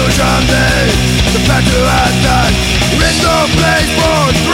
illusion The fact you had that It's no place for